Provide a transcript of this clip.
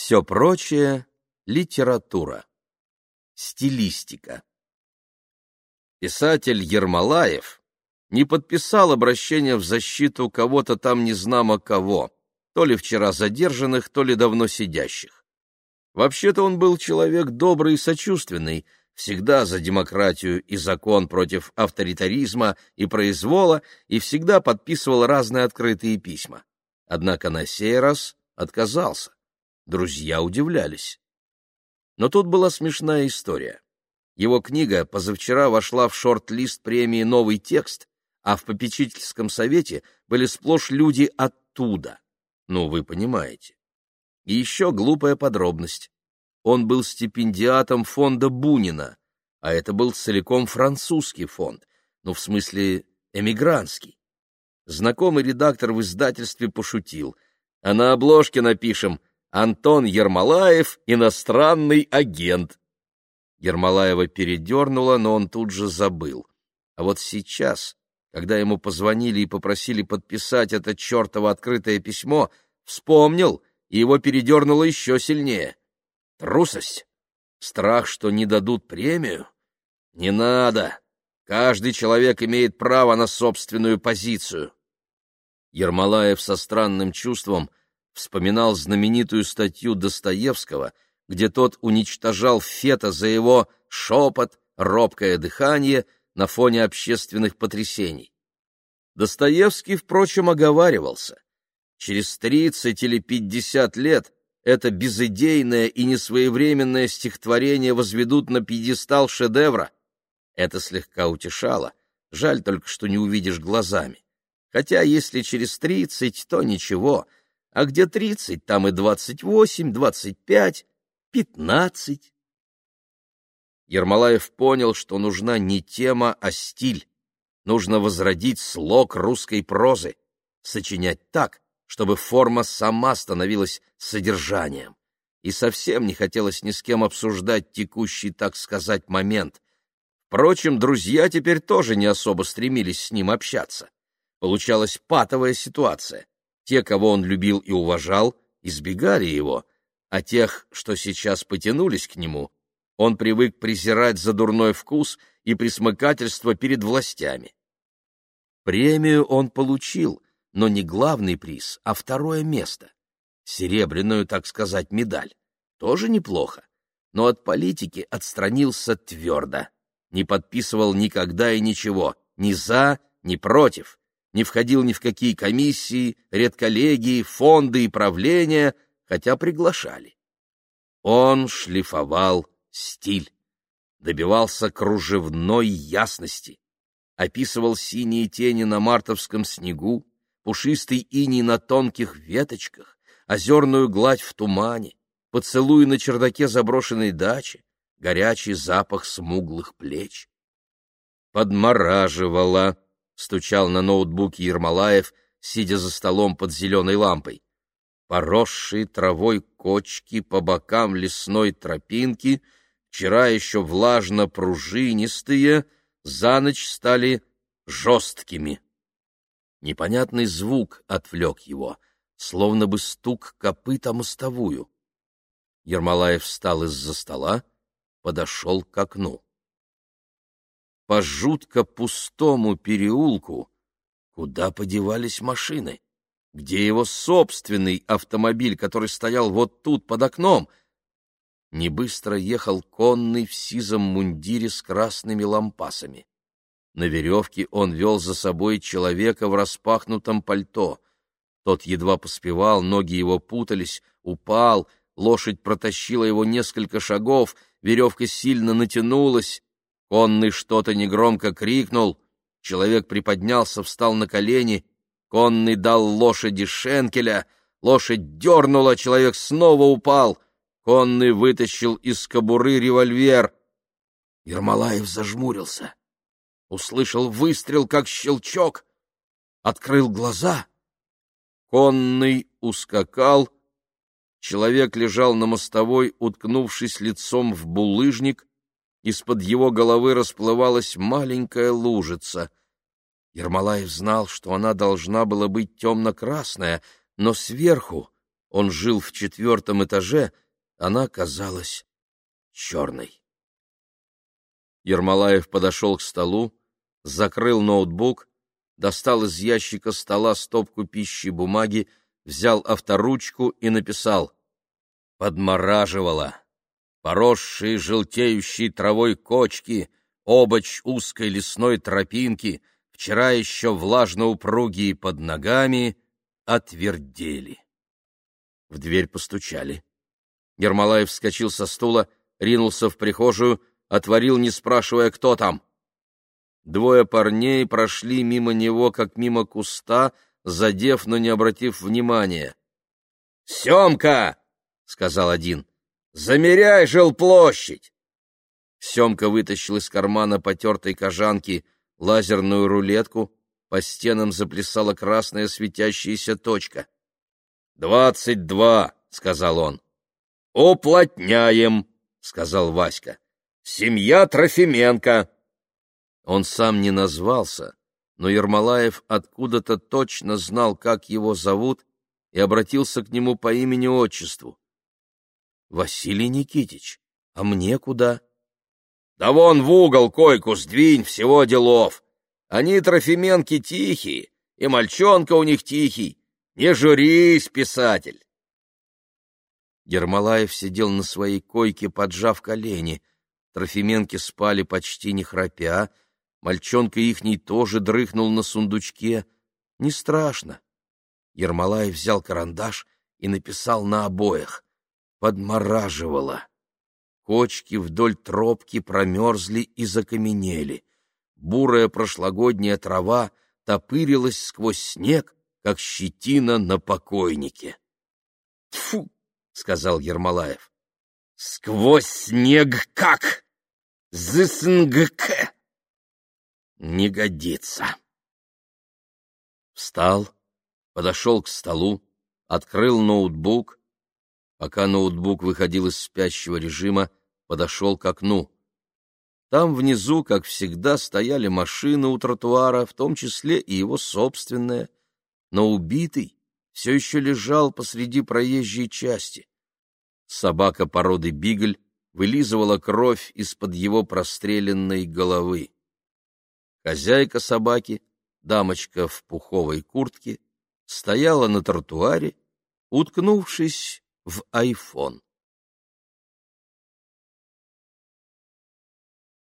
Все прочее — литература. Стилистика. Писатель Ермолаев не подписал обращение в защиту кого-то там незнамо кого, то ли вчера задержанных, то ли давно сидящих. Вообще-то он был человек добрый и сочувственный, всегда за демократию и закон против авторитаризма и произвола и всегда подписывал разные открытые письма. Однако на сей раз отказался. Друзья удивлялись. Но тут была смешная история. Его книга позавчера вошла в шорт-лист премии «Новый текст», а в попечительском совете были сплошь люди оттуда. Ну, вы понимаете. И еще глупая подробность. Он был стипендиатом фонда Бунина, а это был целиком французский фонд, ну, в смысле, эмигрантский. Знакомый редактор в издательстве пошутил, а на обложке напишем «Антон Ермолаев, иностранный агент». Ермолаева передернуло, но он тут же забыл. А вот сейчас, когда ему позвонили и попросили подписать это чертово открытое письмо, вспомнил, и его передернуло еще сильнее. Трусость? Страх, что не дадут премию? Не надо. Каждый человек имеет право на собственную позицию. Ермолаев со странным чувством вспоминал знаменитую статью Достоевского, где тот уничтожал Фета за его шепот, робкое дыхание на фоне общественных потрясений. Достоевский, впрочем, оговаривался. Через тридцать или пятьдесят лет это безыдейное и несвоевременное стихотворение возведут на пьедестал шедевра. Это слегка утешало, жаль только, что не увидишь глазами. Хотя если через тридцать, то ничего, а где тридцать, там и двадцать восемь, двадцать пять, пятнадцать. Ермолаев понял, что нужна не тема, а стиль. Нужно возродить слог русской прозы, сочинять так, чтобы форма сама становилась содержанием. И совсем не хотелось ни с кем обсуждать текущий, так сказать, момент. Впрочем, друзья теперь тоже не особо стремились с ним общаться. Получалась патовая ситуация. Те, кого он любил и уважал, избегали его, а тех, что сейчас потянулись к нему, он привык презирать за дурной вкус и присмыкательство перед властями. Премию он получил — но не главный приз, а второе место. Серебряную, так сказать, медаль. Тоже неплохо. Но от политики отстранился твердо. Не подписывал никогда и ничего, ни за, ни против. Не входил ни в какие комиссии, редколлегии, фонды и правления, хотя приглашали. Он шлифовал стиль, добивался кружевной ясности, описывал синие тени на мартовском снегу, пушистый иней на тонких веточках, озерную гладь в тумане, поцелуй на чердаке заброшенной дачи, горячий запах смуглых плеч. «Подмораживала», — стучал на ноутбуке Ермолаев, сидя за столом под зеленой лампой. Поросшие травой кочки по бокам лесной тропинки, вчера еще влажно-пружинистые, за ночь стали жесткими. Непонятный звук отвлек его, словно бы стук копыта мостовую. Ермолаев встал из-за стола, подошел к окну. По жутко пустому переулку куда подевались машины? Где его собственный автомобиль, который стоял вот тут под окном? Небыстро ехал конный в сизом мундире с красными лампасами. На веревке он вел за собой человека в распахнутом пальто. Тот едва поспевал, ноги его путались, упал, лошадь протащила его несколько шагов, веревка сильно натянулась. Конный что-то негромко крикнул, человек приподнялся, встал на колени, конный дал лошади шенкеля, лошадь дернула, человек снова упал, конный вытащил из кобуры револьвер. Ермолаев зажмурился. Услышал выстрел, как щелчок, открыл глаза. Конный ускакал, человек лежал на мостовой, уткнувшись лицом в булыжник, из-под его головы расплывалась маленькая лужица. Ермолаев знал, что она должна была быть темно-красная, но сверху Он жил в четвертом этаже, она казалась черной. Ермолаев подошел к столу, закрыл ноутбук, достал из ящика стола стопку пищи бумаги, взял авторучку и написал «Подмораживала. Поросшие желтеющей травой кочки, обоч узкой лесной тропинки, вчера еще влажно-упругие под ногами, отвердели». В дверь постучали. Ермолаев вскочил со стула, ринулся в прихожую, отворил, не спрашивая, кто там. Двое парней прошли мимо него, как мимо куста, задев, но не обратив внимания. «Семка!» — сказал один. «Замеряй жилплощадь!» Семка вытащил из кармана потертой кожанки лазерную рулетку, по стенам заплясала красная светящаяся точка. «Двадцать два!» — сказал он. «Уплотняем!» — сказал Васька. «Семья Трофименко!» Он сам не назвался, но Ермолаев откуда-то точно знал, как его зовут, и обратился к нему по имени-отчеству. — Василий Никитич, а мне куда? — Да вон в угол койку сдвинь, всего делов. Они, Трофименки, тихие, и мальчонка у них тихий. Не журись, писатель. Ермолаев сидел на своей койке, поджав колени. Трофименки спали почти не храпя, Мальчонка ихний тоже дрыхнул на сундучке. Не страшно. Ермолаев взял карандаш и написал на обоях. Подмораживало. Кочки вдоль тропки промерзли и закаменели. Бурая прошлогодняя трава топырилась сквозь снег, как щетина на покойнике. — Тьфу! — сказал Ермолаев. — Сквозь снег как! ЗСНГК! не годится. Встал, подошел к столу, открыл ноутбук. Пока ноутбук выходил из спящего режима, подошел к окну. Там внизу, как всегда, стояли машины у тротуара, в том числе и его собственная, но убитый все еще лежал посреди проезжей части. Собака породы бигль вылизывала кровь из-под его простреленной головы. Хозяйка собаки, дамочка в пуховой куртке, стояла на тротуаре, уткнувшись в айфон.